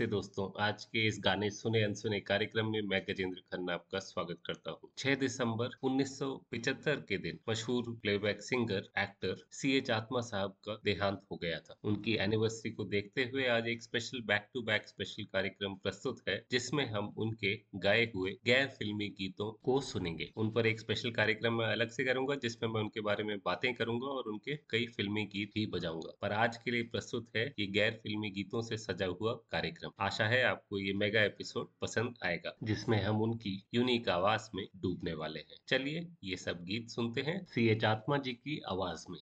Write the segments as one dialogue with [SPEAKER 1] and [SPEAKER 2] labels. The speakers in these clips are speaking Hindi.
[SPEAKER 1] नमस्ते दोस्तों। आज के इस गाने सुने अनसुने कार्यक्रम में मैं गजेंद्र खन्ना आपका स्वागत करता हूँ। 6 दिसंबर 1975 के दिन मशहूर playback singer actor C H Atma साहब का देहांत हो गया था। उनकी एनिवर्सरी को देखते हुए आज एक special back to back special कार्यक्रम प्रस्तुत है, जिसमें हम उनके गाए हुए गैर फिल्मी गीतों को सुनेंगे। उन पर एक स्पेशल कार्यक्रम मैं अलग से करूँगा, जिसमें मैं उनके बारे में बातें करूँगा और उनके कई फिल्मी गीत भी बजाऊँगा। पर आज के लिए प्रस्तुत है ये गैर फिल्मी गीतों से सजा हुआ कार्यक्रम। आशा है आपको ये मेगा एपिसोड पसंद आएगा, जिसमें हम उनकी यूनिक आवाज़ में डूबने वाले हैं। चलिए, ये सब गीत सुनते हैं सी एच आत्मा जी की आवाज़ में।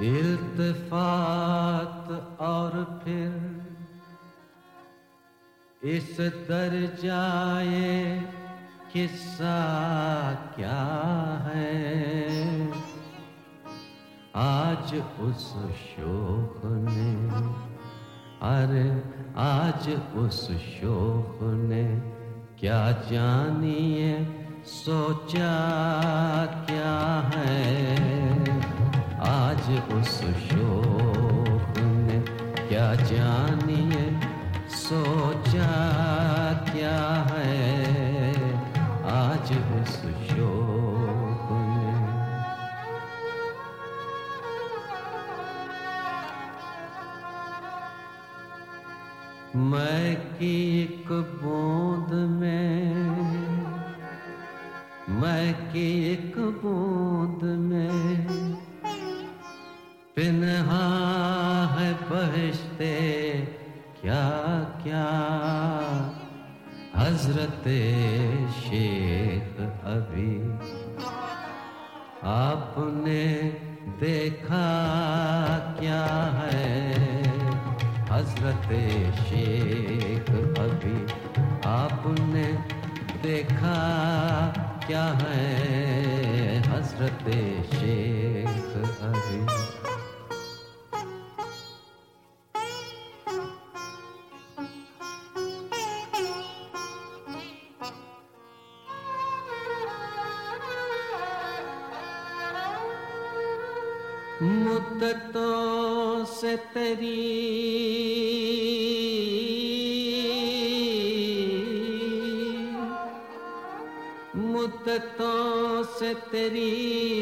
[SPEAKER 2] इल्तफात और फिर इस दर जाए किस्सा क्या है? आज उस शोक ने, अरे आज उस शोक ने क्या जानिए, सोचा क्या है? आज उस शोक ने क्या जानिए सोचा क्या है? आज उस शोक ने मैं की एक बूंद में, मैं की एक बूंद में। पिन्हा है बहशते क्या क्या? हज़रत शेख अभी आपने देखा क्या है? हज़रत शेख अभी आपने देखा क्या है? हज़रत शेख अभी मुद्दतों से तेरी मुद्दतों से तेरी।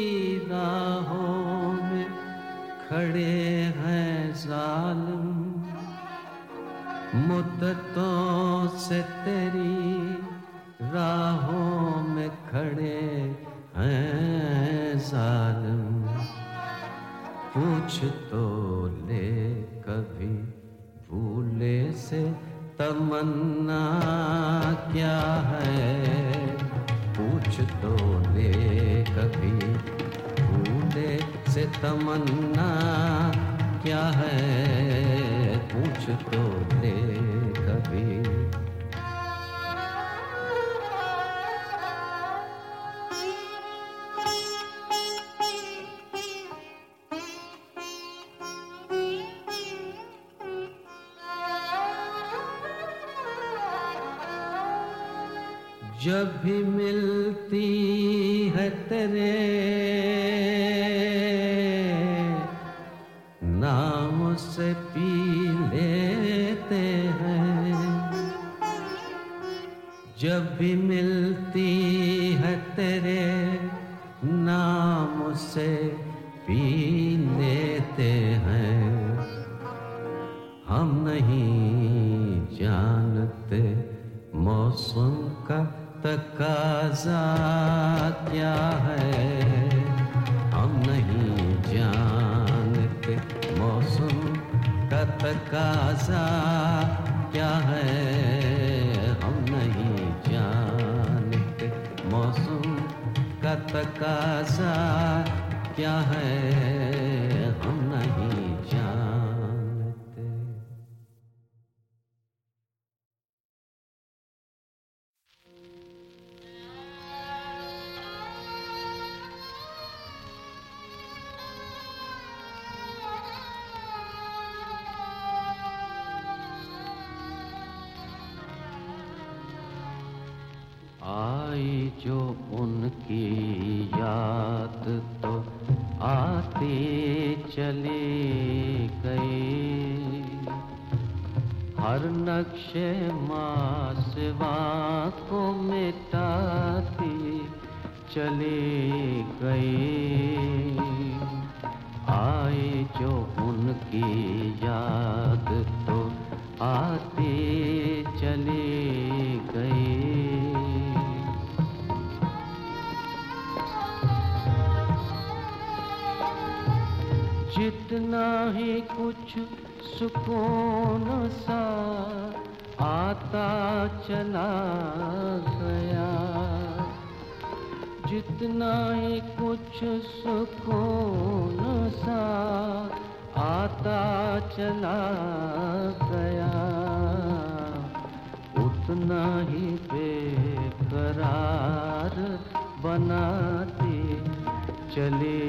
[SPEAKER 2] की याद तो आते चले गए। जितना ही कुछ सुकून सा आता चला गया। जितना ही कुछ सुकून सा होता चला गया। उतना ही बेकरार बनाती चली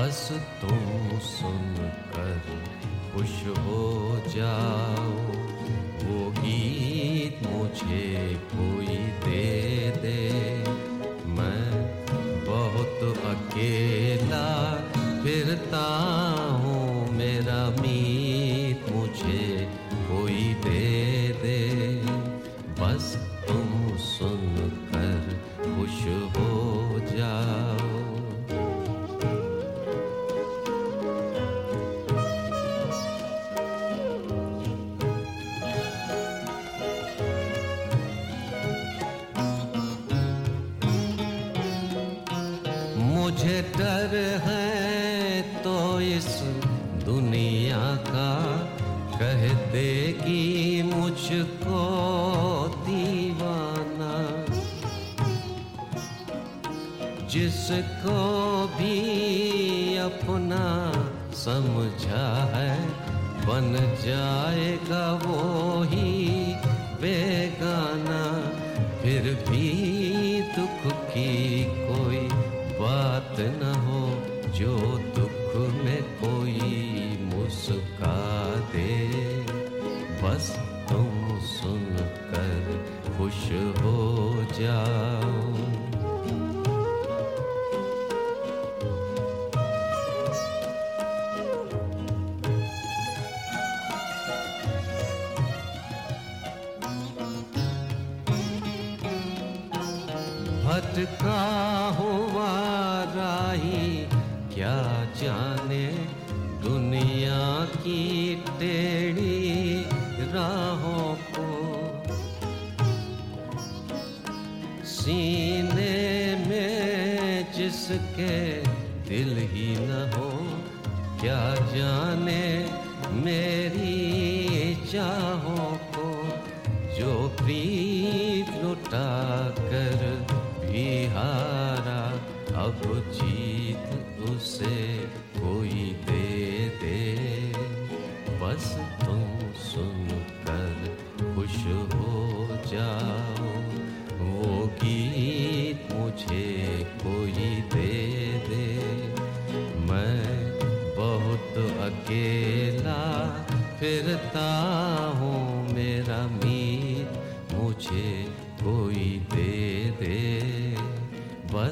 [SPEAKER 2] बस तुम सुन कर खुश हो जाओ। वो गीत मुझे कोई दे दे। मैं बहुत अकेला फिरता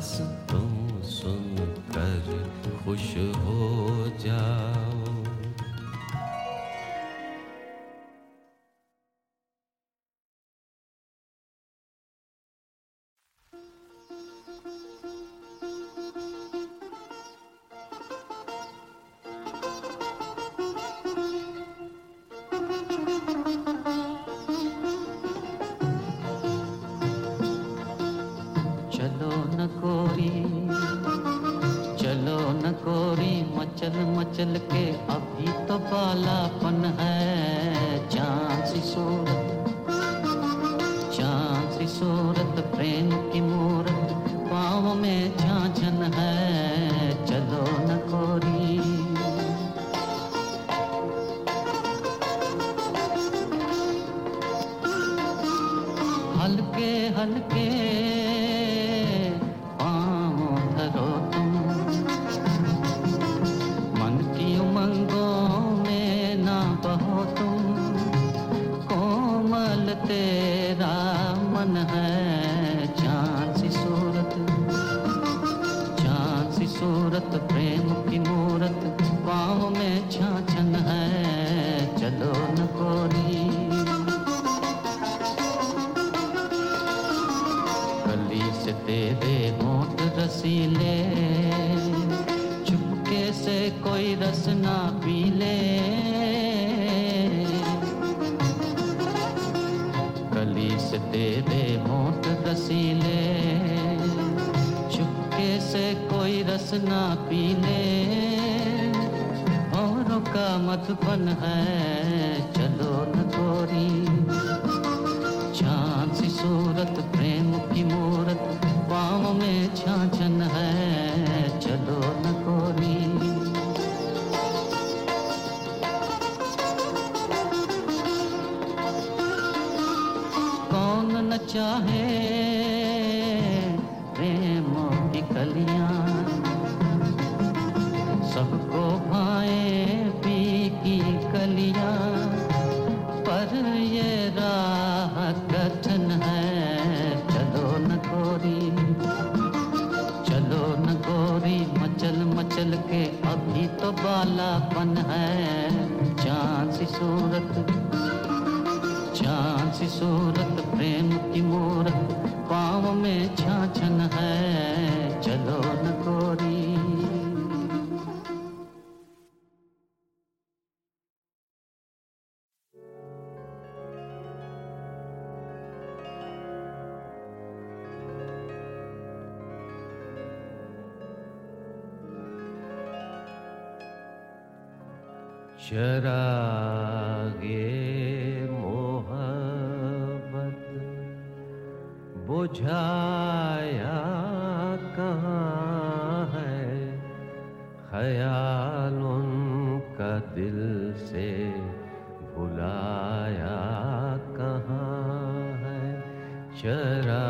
[SPEAKER 2] बस तुम सुनकर खुश हो जाओ। शरागे मोहब्बत बुझाया कहाँ है ख्याल उनका दिल से भुलाया कहाँ है शरा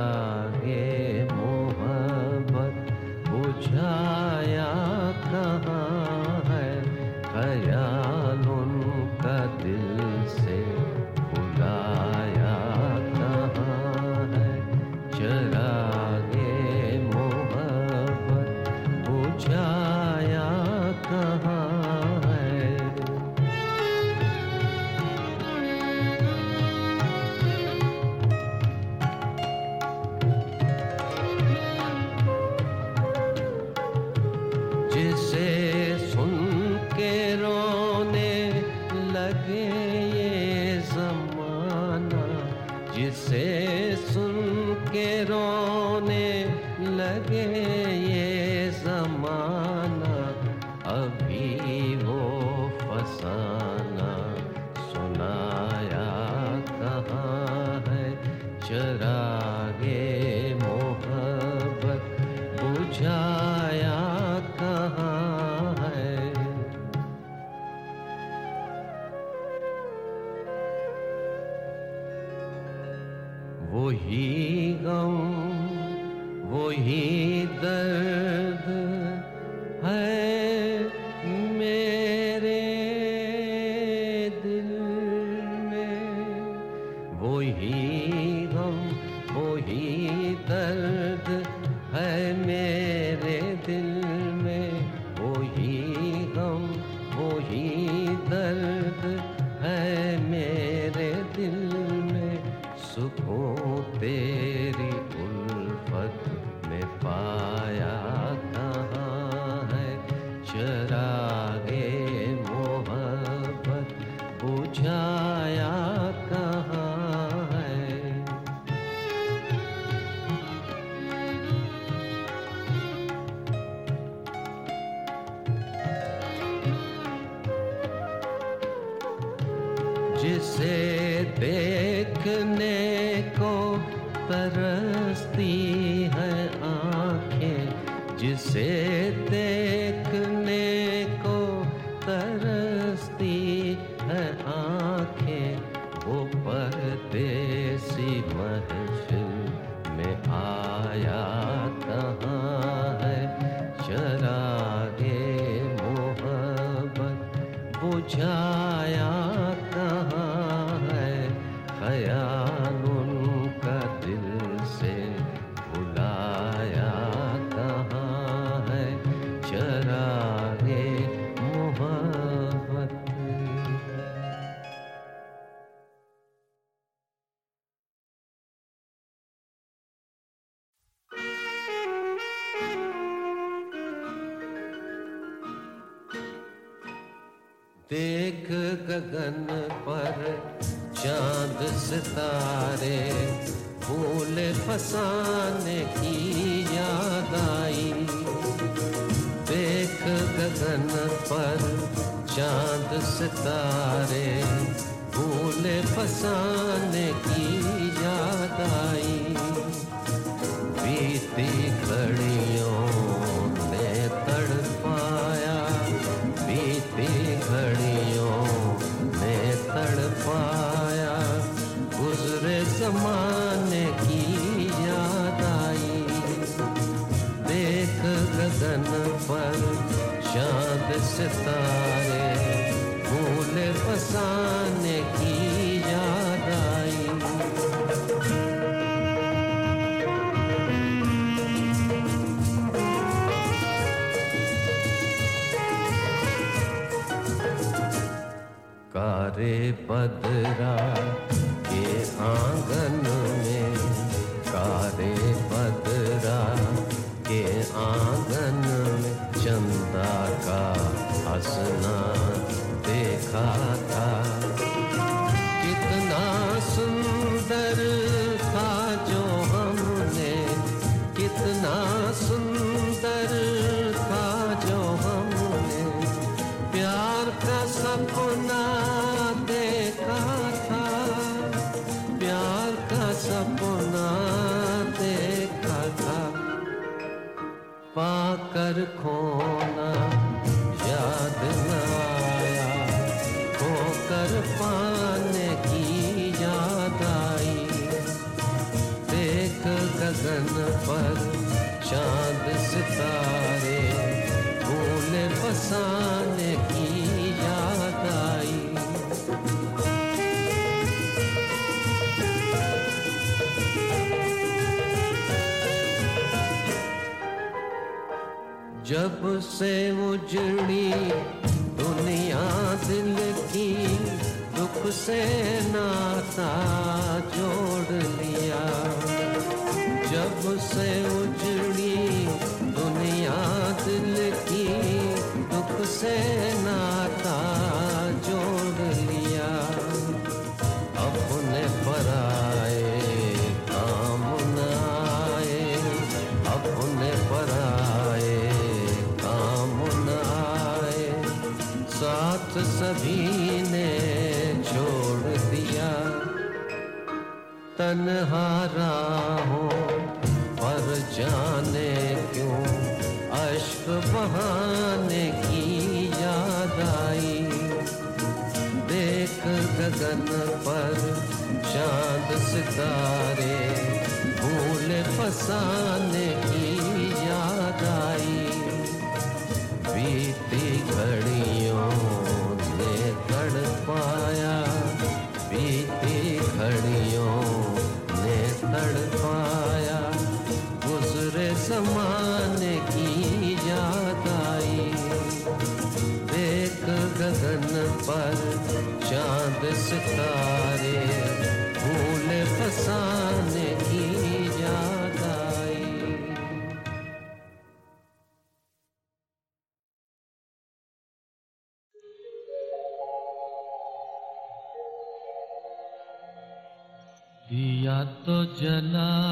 [SPEAKER 2] जला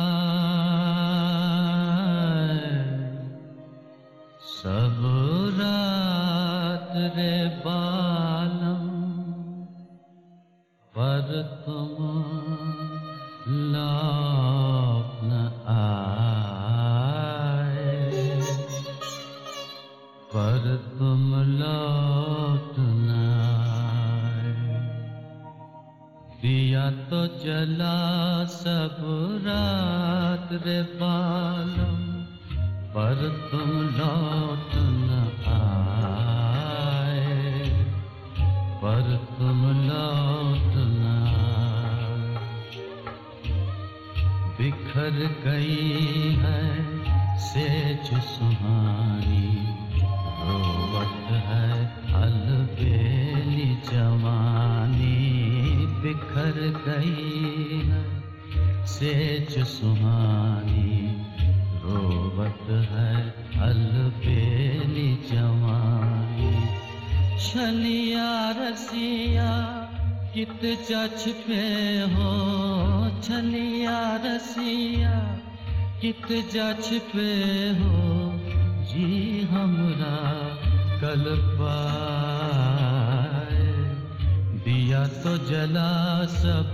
[SPEAKER 3] जछ पे हो जी हमरा कल पाए दिया तो जला सब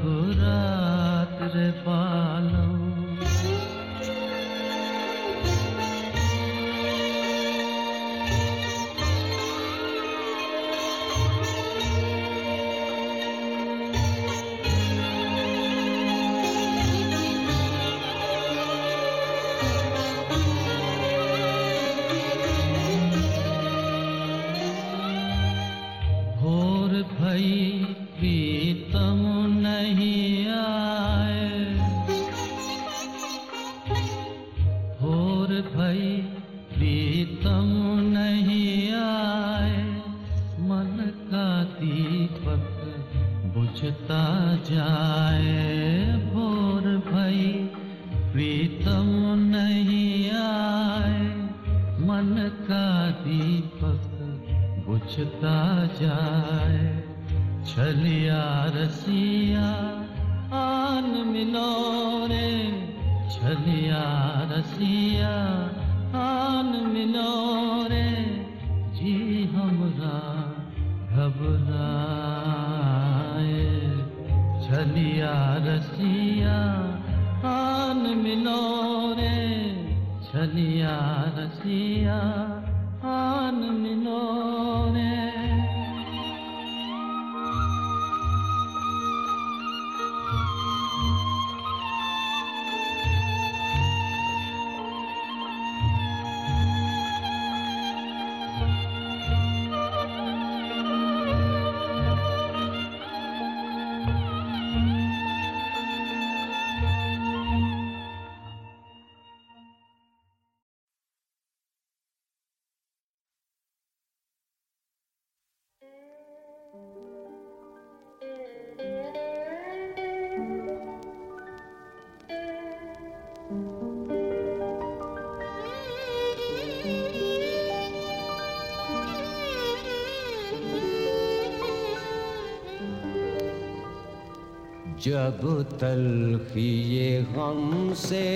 [SPEAKER 3] जब तलखिए हमसे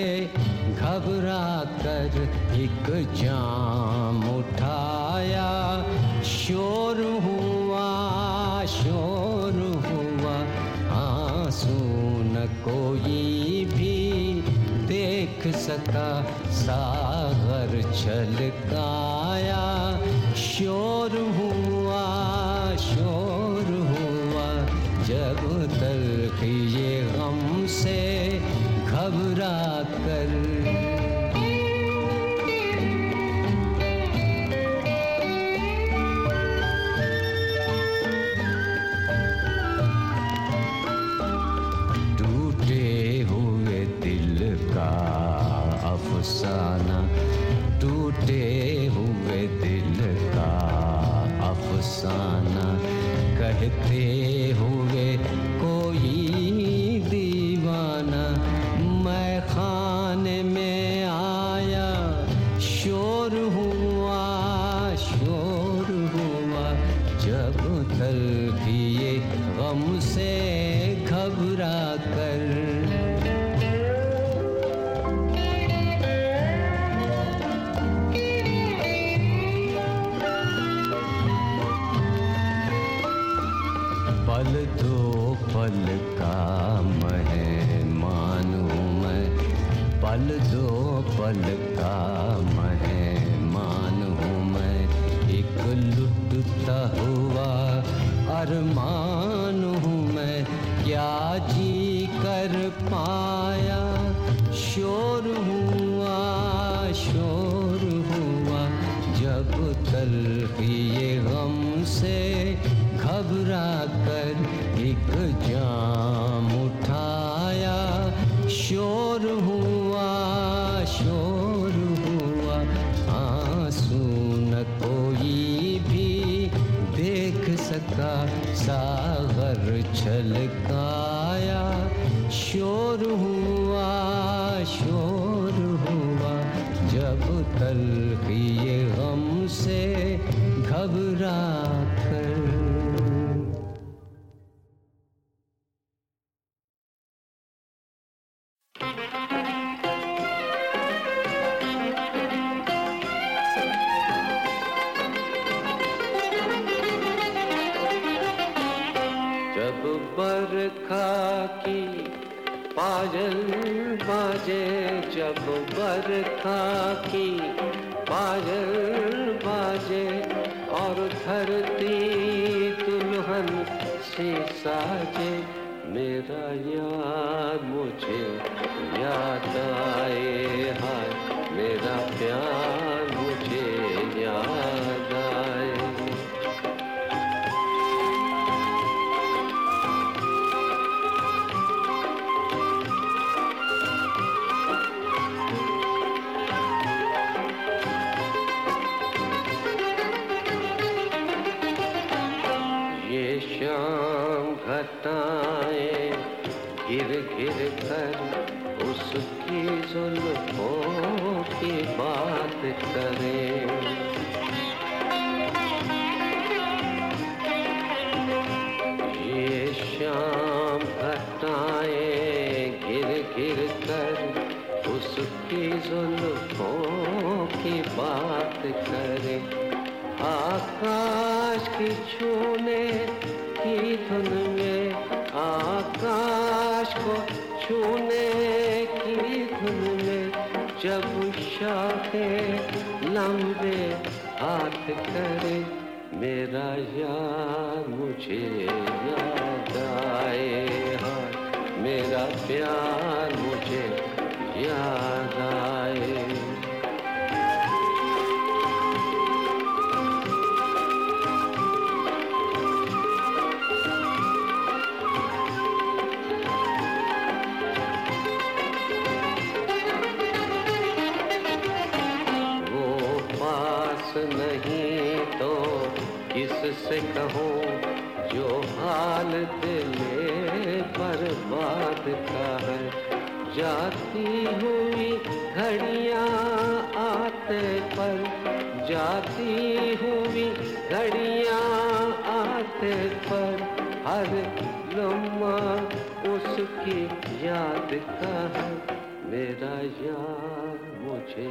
[SPEAKER 3] घबरा कर एक जाम उठाया, शोर हुआ शोर हुआ आँसू न कोई भी देख सका, सागर छलका। अफसाना कहते हुए करें आकाश की छूने की धुन में, आकाश को छूने की धुन में जब शाखे लंबे हाथ करे, मेरा यार मुझे याद आए। हाय मेरा प्यार मुझे याद है। जाती हुई घड़ियाँ आते पर, जाती हुई घड़ियाँ आते पर, हर लम्हा उसकी याद का है। मेरा यार मुझे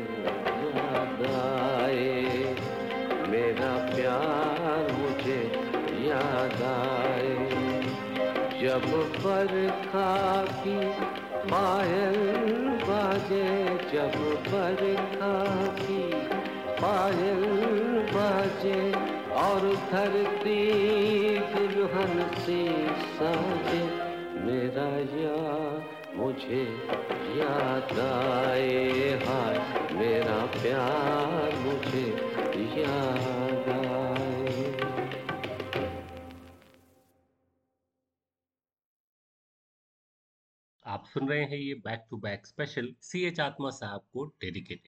[SPEAKER 3] याद आए। मेरा प्यार मुझे याद आए। जब बरखा की पायल बाजे, जब बरखा की पायल बाजे, और धरती दुल्हन से साजे, मेरा यार मुझे याद आए, हाय, मेरा प्यार मुझे याद आए।
[SPEAKER 1] आप सुन रहे हैं ये back to back special C H Atma साहब को डेडिकेटेड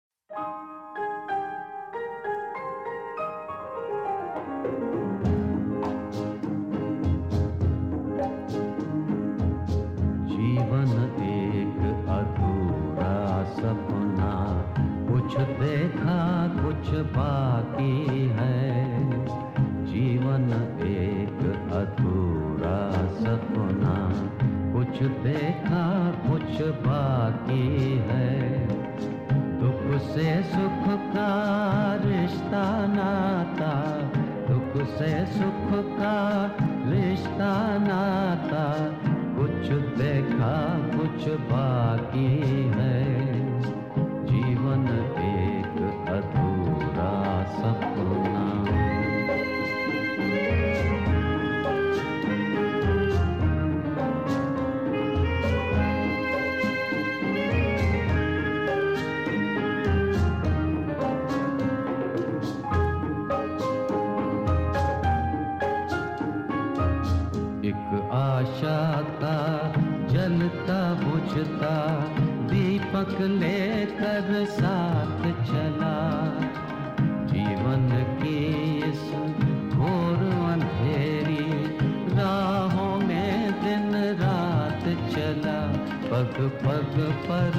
[SPEAKER 3] जीवन एक अधूरा सपना, कुछ देखा, कुछ बाकी। कुछ देखा, कुछ बाकी है। दुख से सुख का रिश्ता नाता, दुख से सुख का रिश्ता नाता। कुछ देखा, कुछ बाकी है। चमक लेकर साथ चला। जीवन की इस घोर अंधेरी, राहों में दिन रात चला। पग पग पर,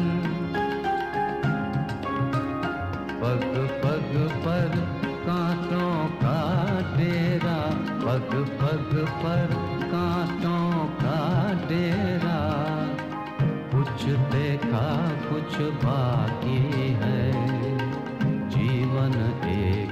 [SPEAKER 3] पग पग पर कांटों का डेरा। पग पग पर कांटों का डेरा। पे का कुछ बाकी है। जीवन एक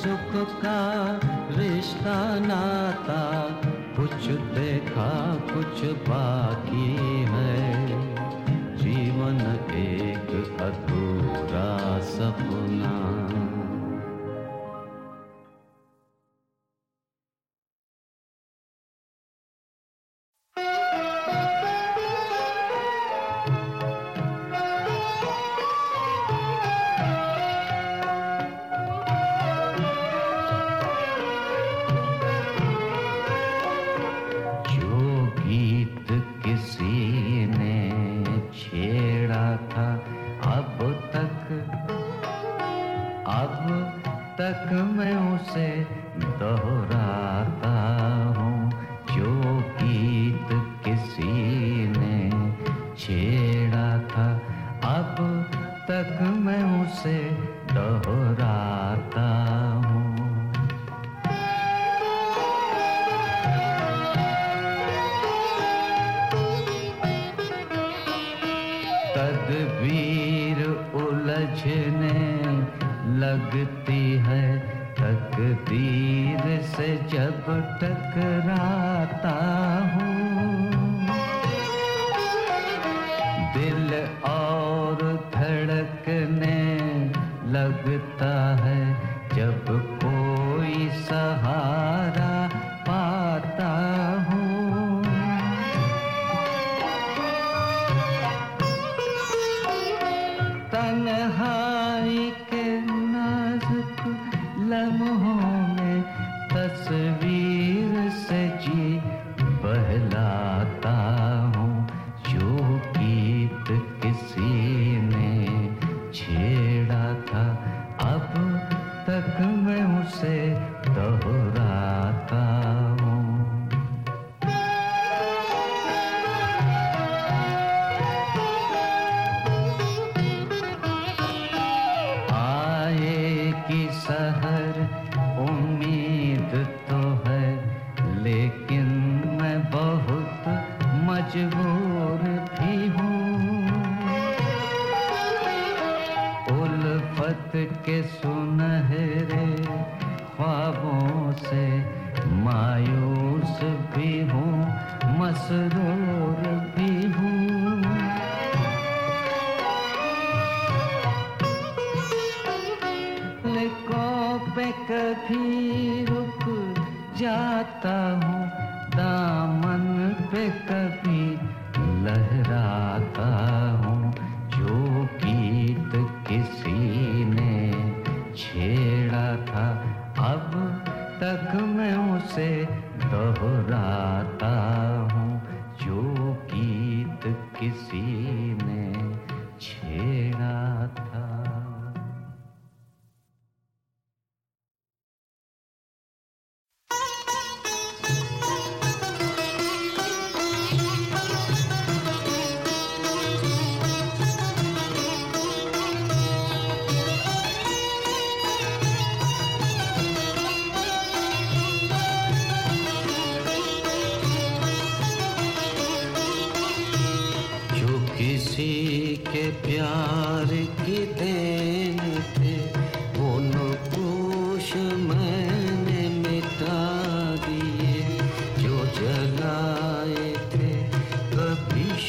[SPEAKER 3] सुख का रिश्ता नाता कुछ देखा कुछ बाकी।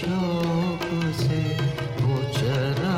[SPEAKER 3] शोक से वो चरा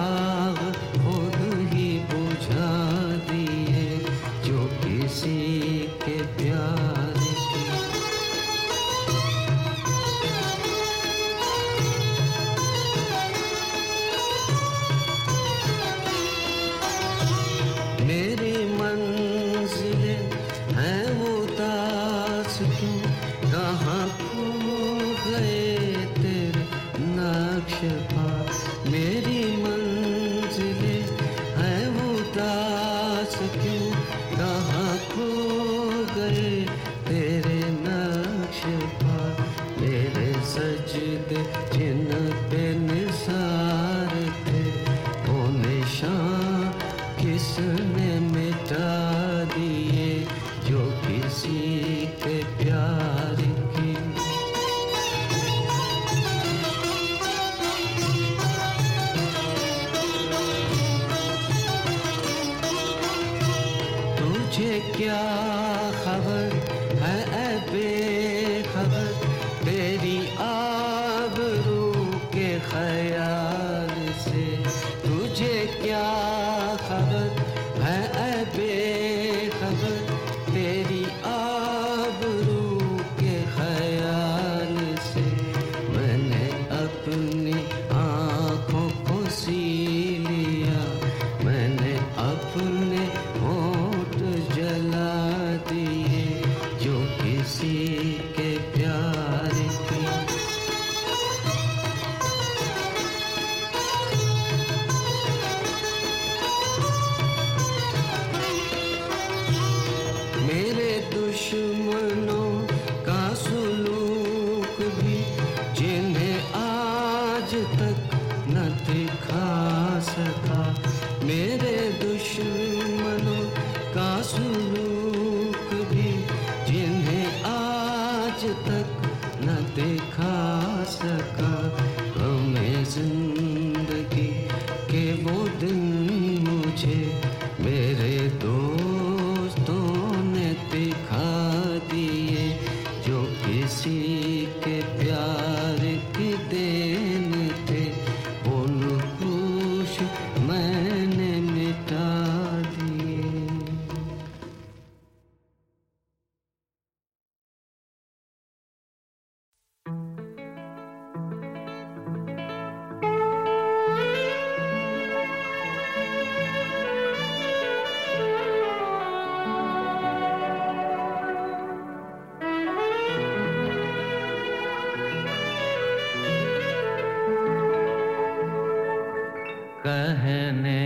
[SPEAKER 3] कहने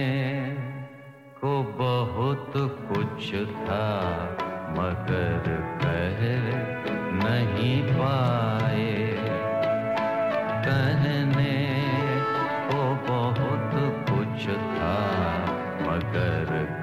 [SPEAKER 3] को बहुत कुछ था, मगर कह नहीं पाए। कहने को बहुत कुछ था, मगर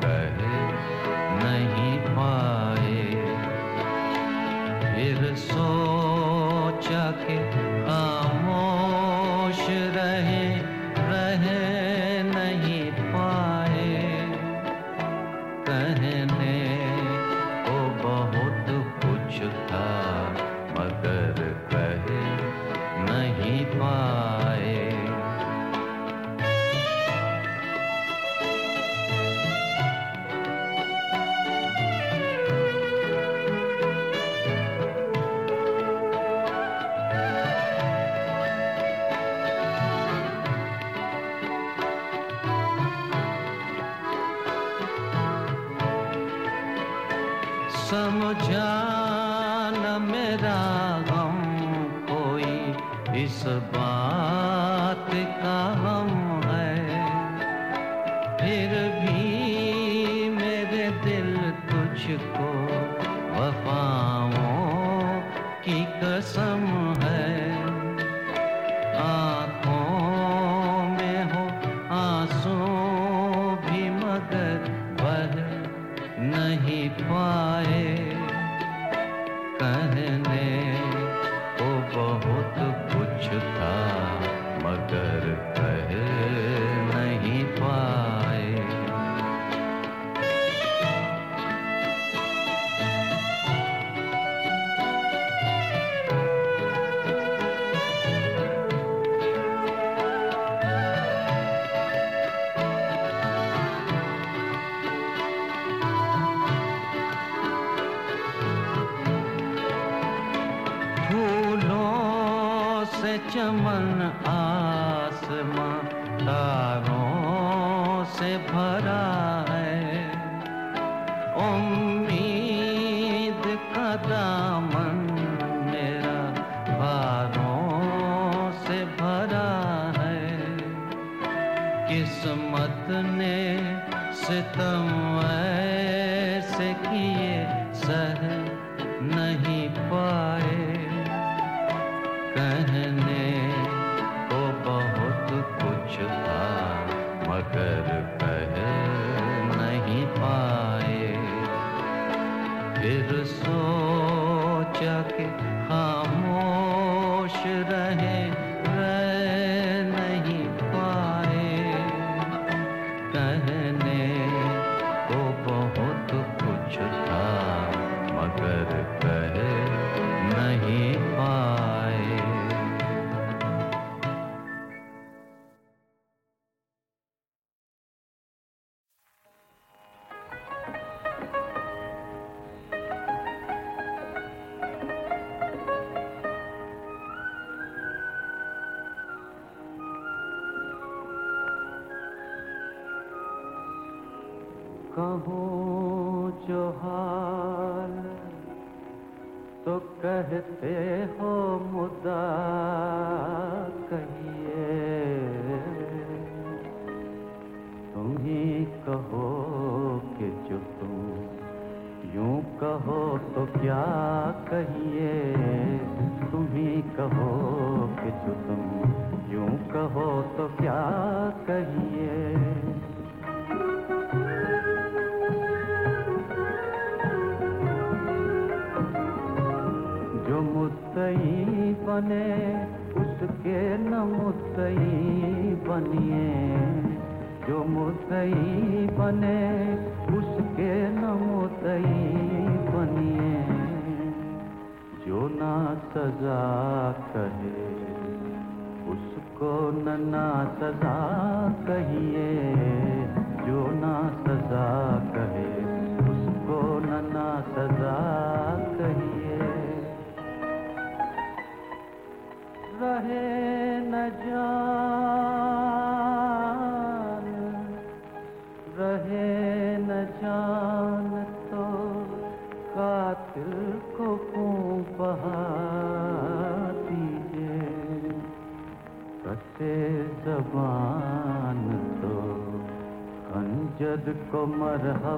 [SPEAKER 3] को मरहबा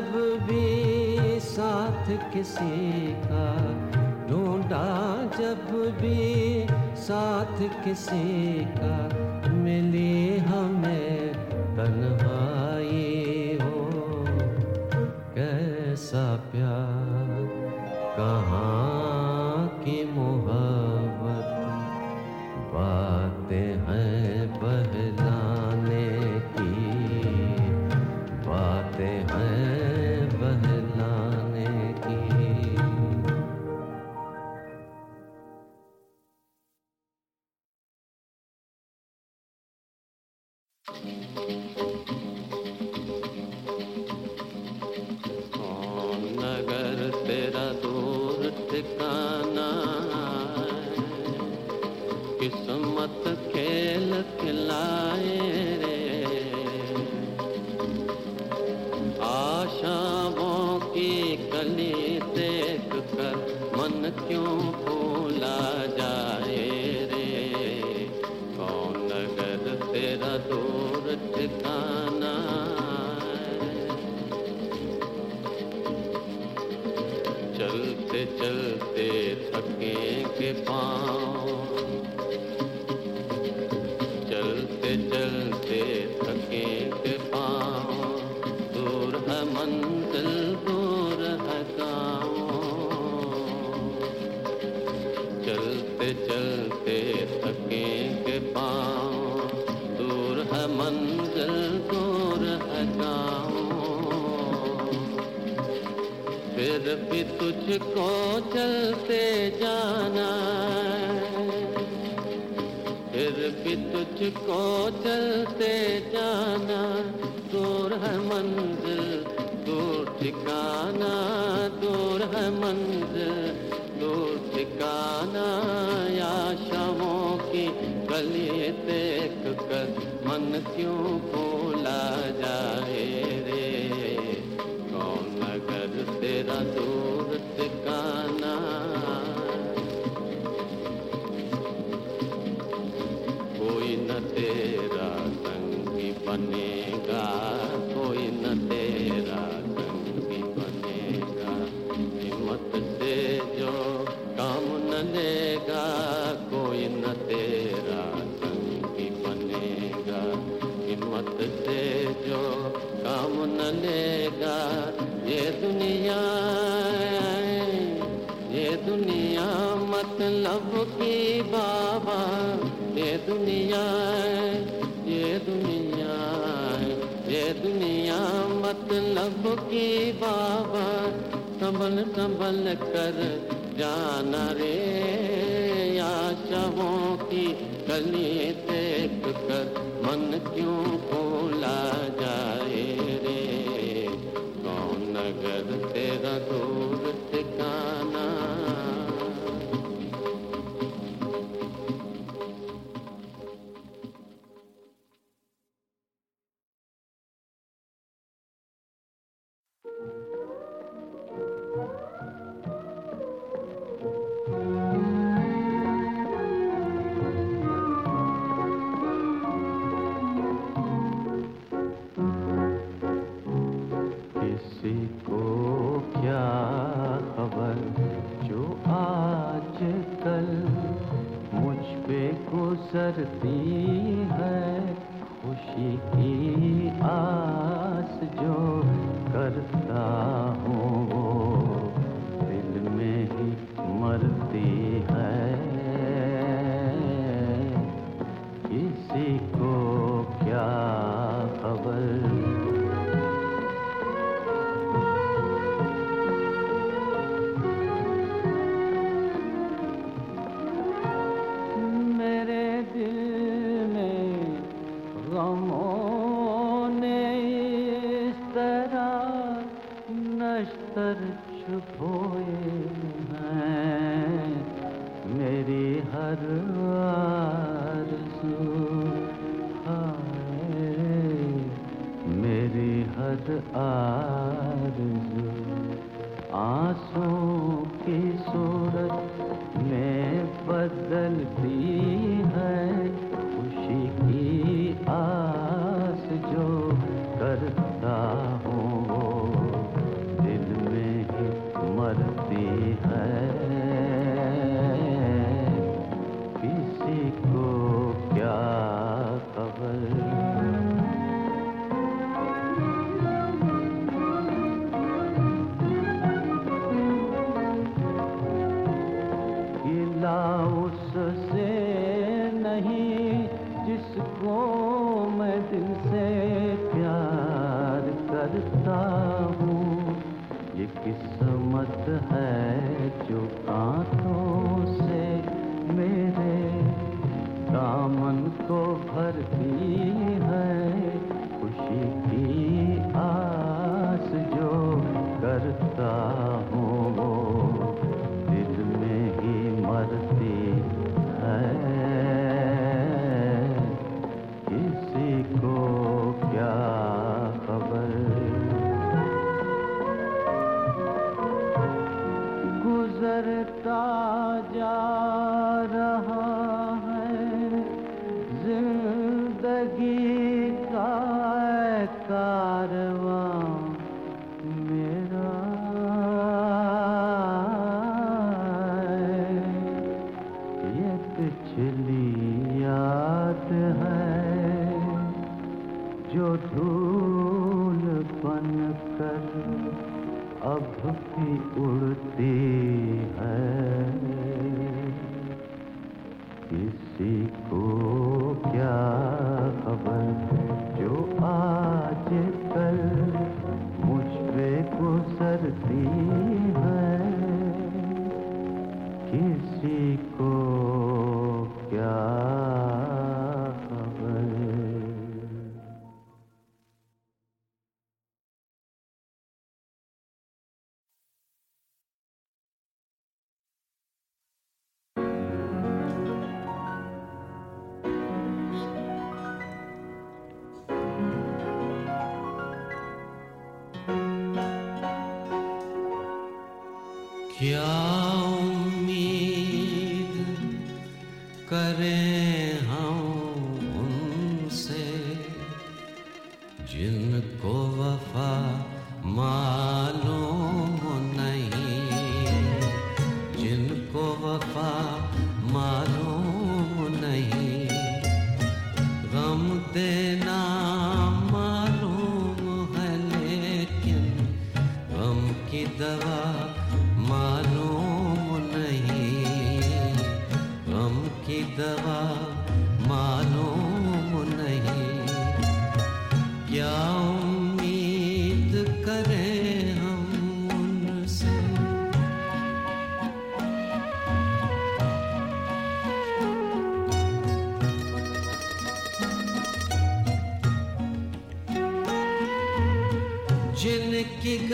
[SPEAKER 3] जब भी साथ किसी का ढूंढा, जब भी साथ किसी का मिली हमें तन्हाई हो कैसा प्यार, कहाँ ये दुनिया मतलब की बाबा संभल संभल कर जाना रे या आशाओं की गली देख कर मन क्यों भूला जाए रे? कौन नगर तेरा दूर तेरा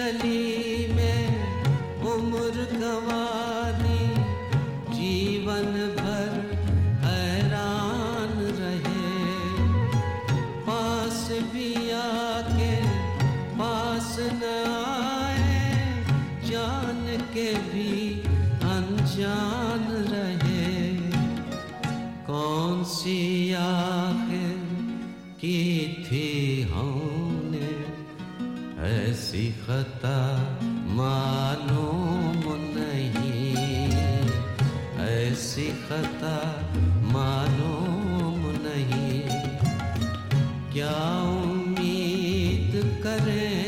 [SPEAKER 3] गली करें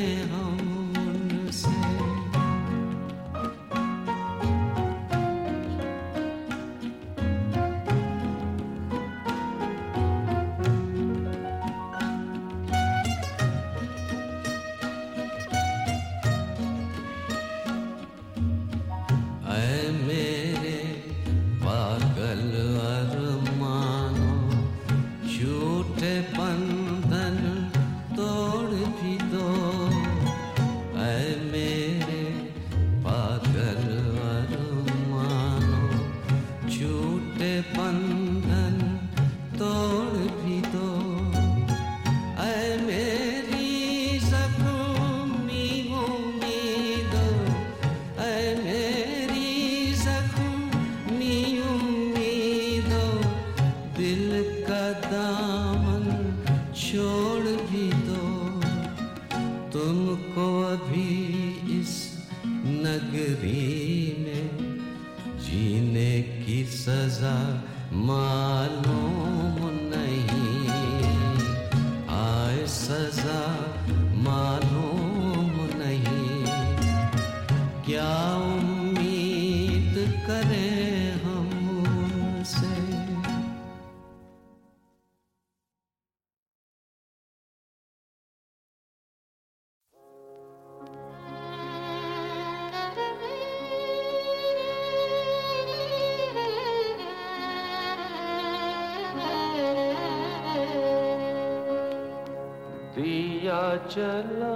[SPEAKER 3] such.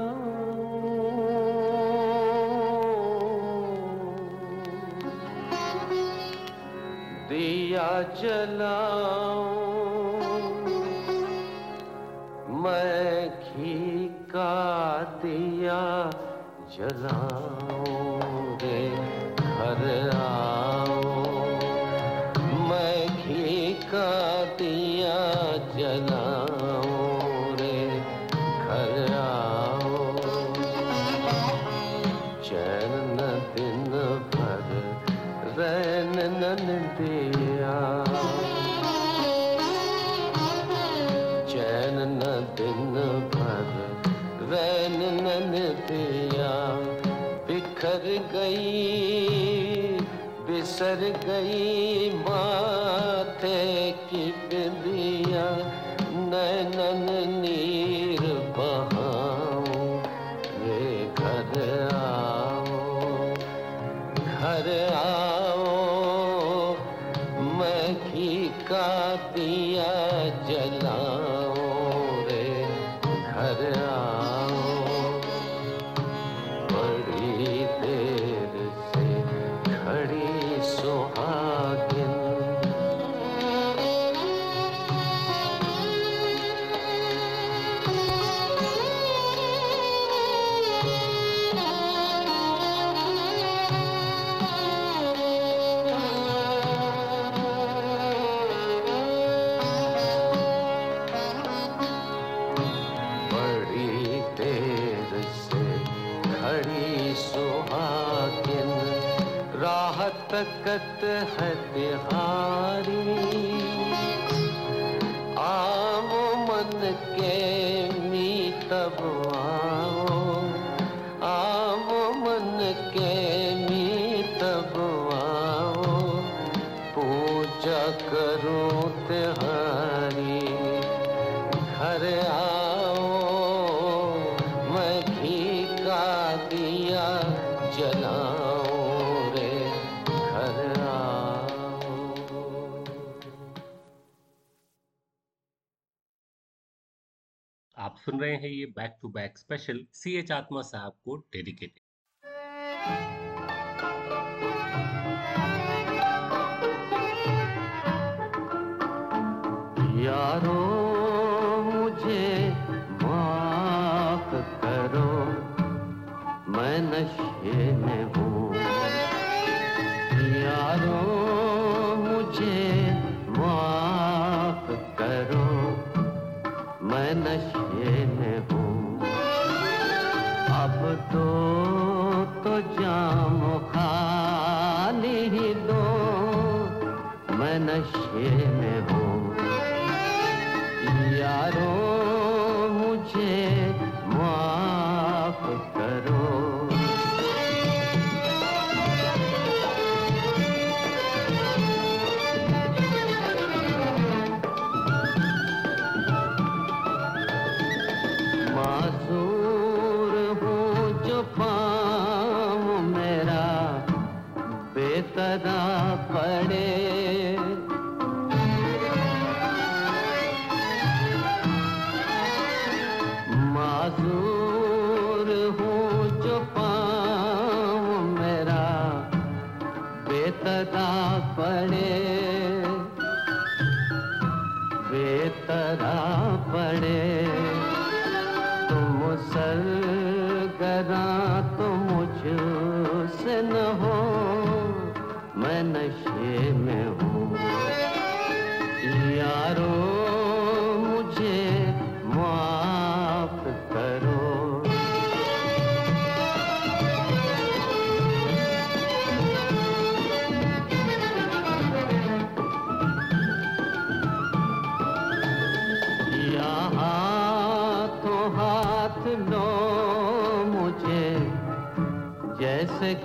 [SPEAKER 3] सकत हतिहार back special C H Atma साहब को डेडिकेटेड
[SPEAKER 4] यारो, मुझे माफ़ करो, मैं नशे में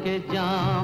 [SPEAKER 5] के
[SPEAKER 3] जान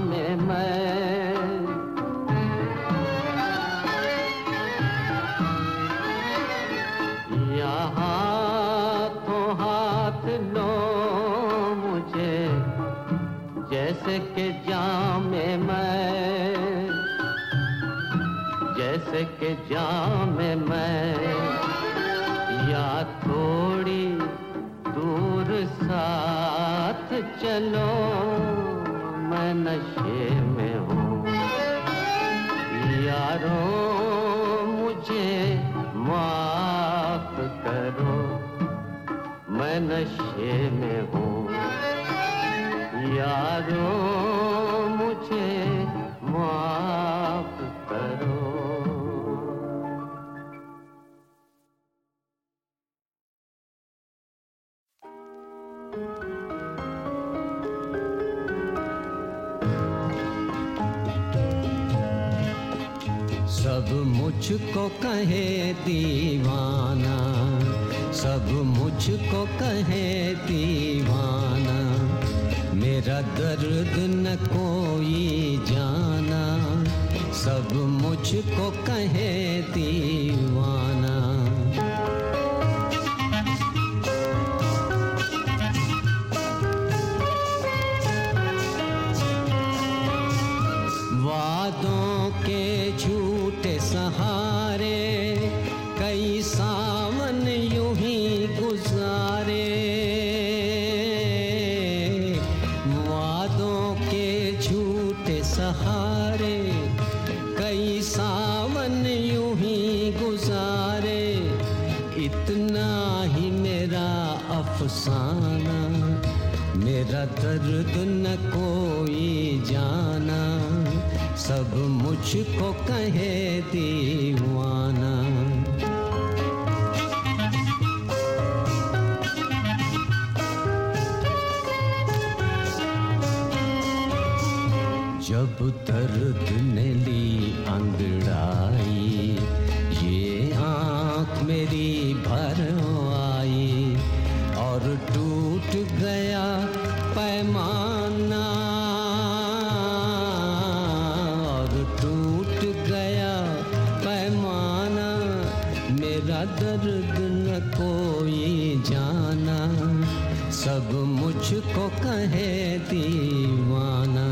[SPEAKER 3] सब मुझको कहे दीवाना।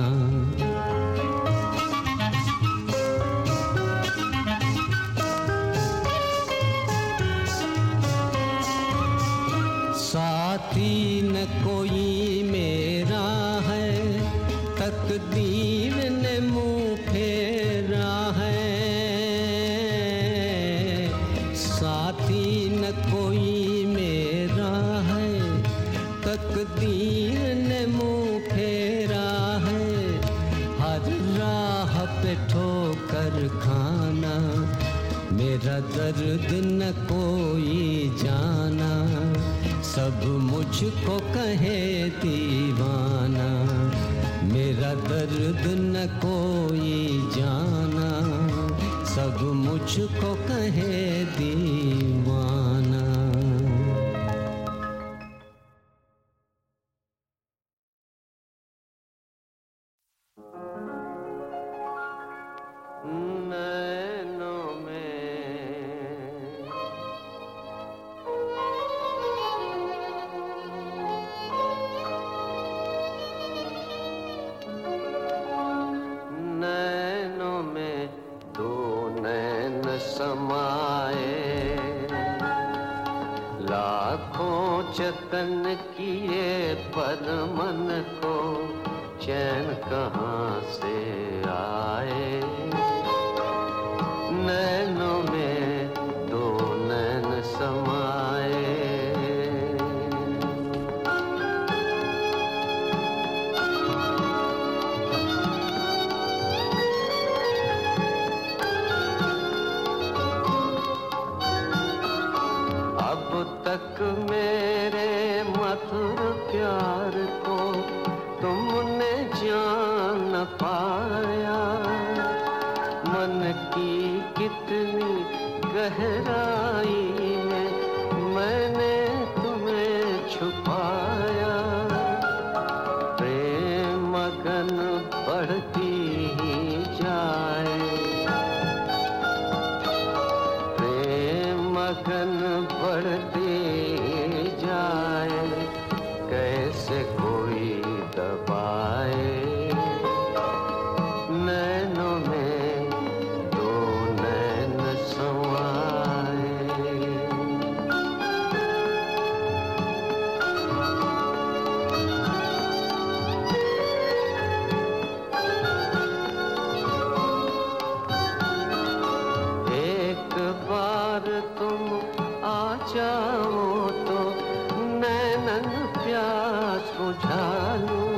[SPEAKER 3] मुझको कहे दीवाना मेरा दर्द न कोई जाना सब मुझको कहे
[SPEAKER 2] বোঝালো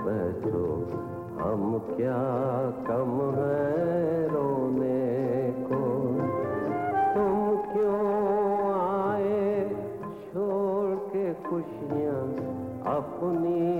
[SPEAKER 2] बचो हम क्या कम है रोने को? तुम क्यों आए? छोड़ के खुशियाँ अपनी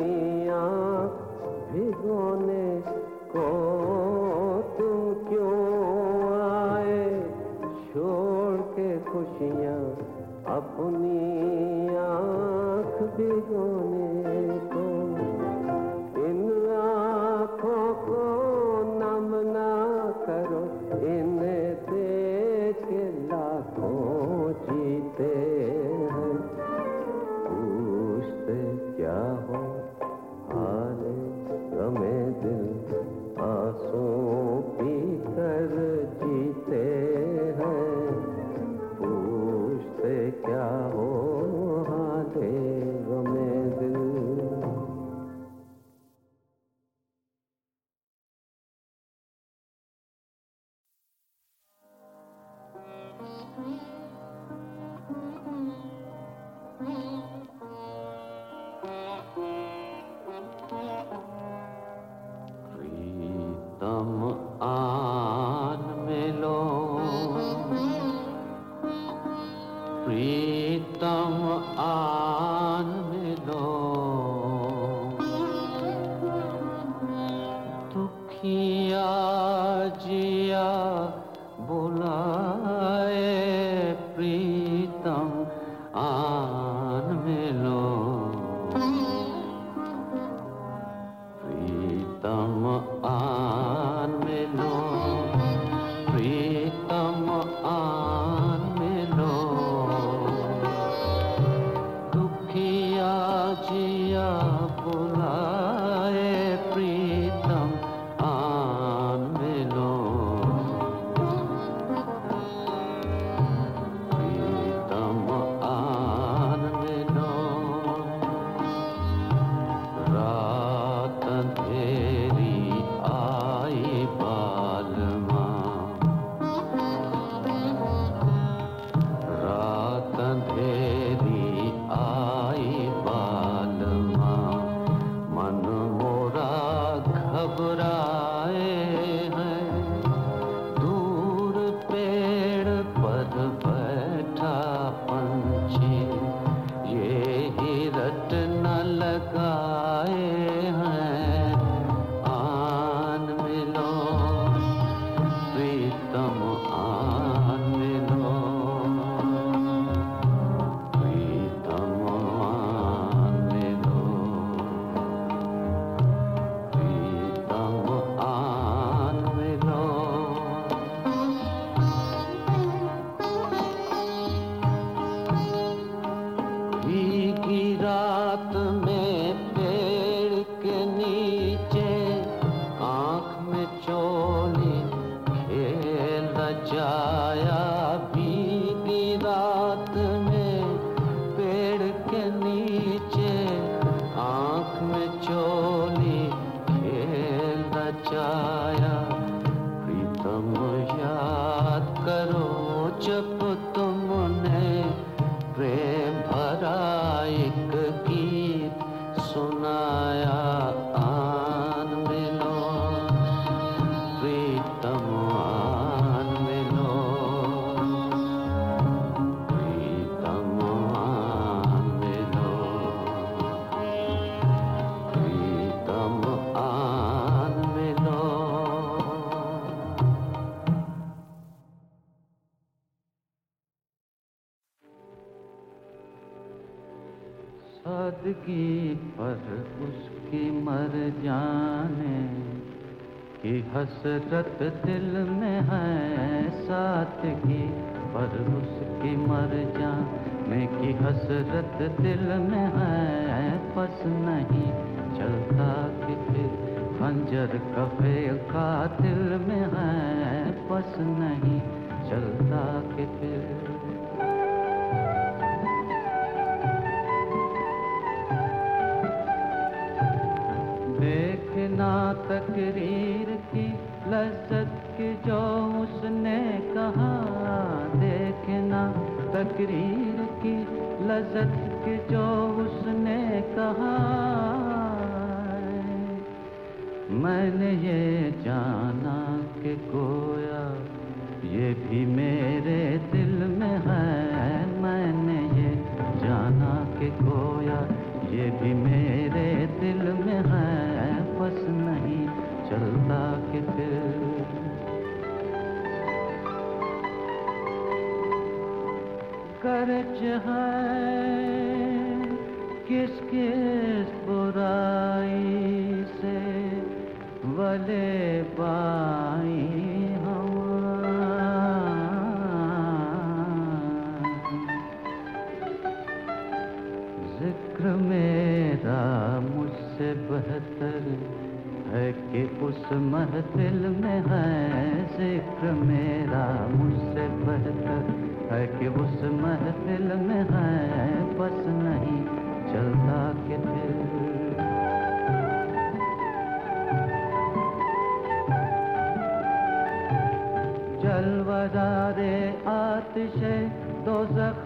[SPEAKER 3] नजारे आतिशे दो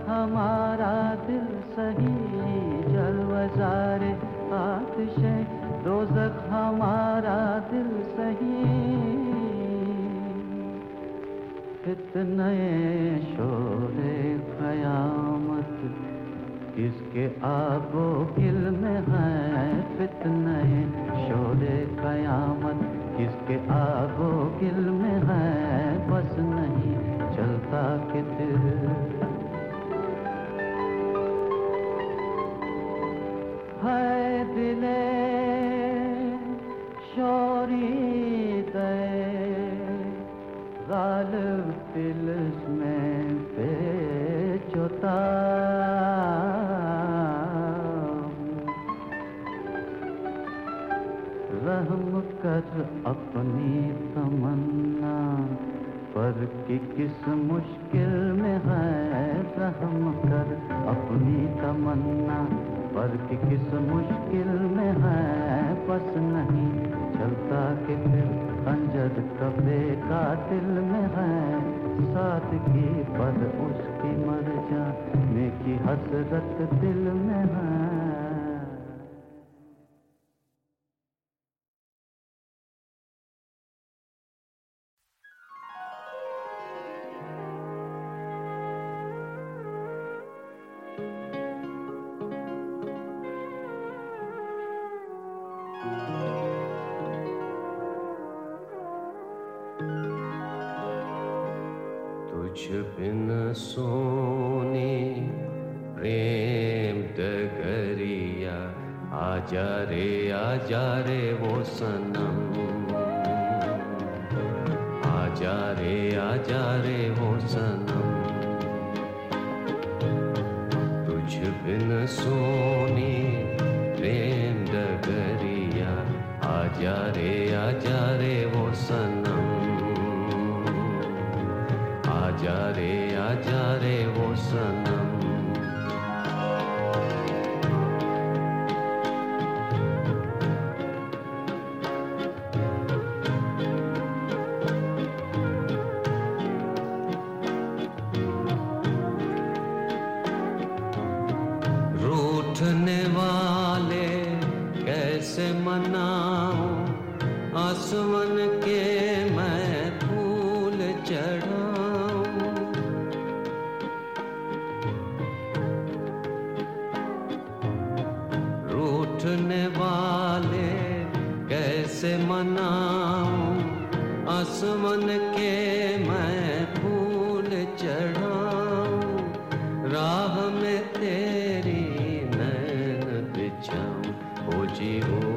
[SPEAKER 3] हमारा दिल सही, जलवजारे आतिशे दो हमारा दिल सही। कितने शोरे खयामत किसके आबो गिल में है? कितने शोरे खयामत किसके आबो गिल में है?
[SPEAKER 2] रहम कर अपनी तमन्ना पर कि किस मुश्किल में है। रहम कर अपनी तमन्ना पर कि किस मुश्किल में है, बस नहीं चलता कि फिर अंजद कपे का दिल में है। साथ की पर उसकी मर जाने की हसरत दिल में है।
[SPEAKER 3] कैसे मनाऊं? आसमान के मैं फूल चढ़ाऊं। राह में तेरी नैन बिछाऊं। ओ जी ओ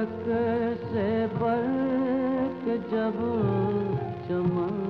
[SPEAKER 3] फलक से बल्क जब चमकी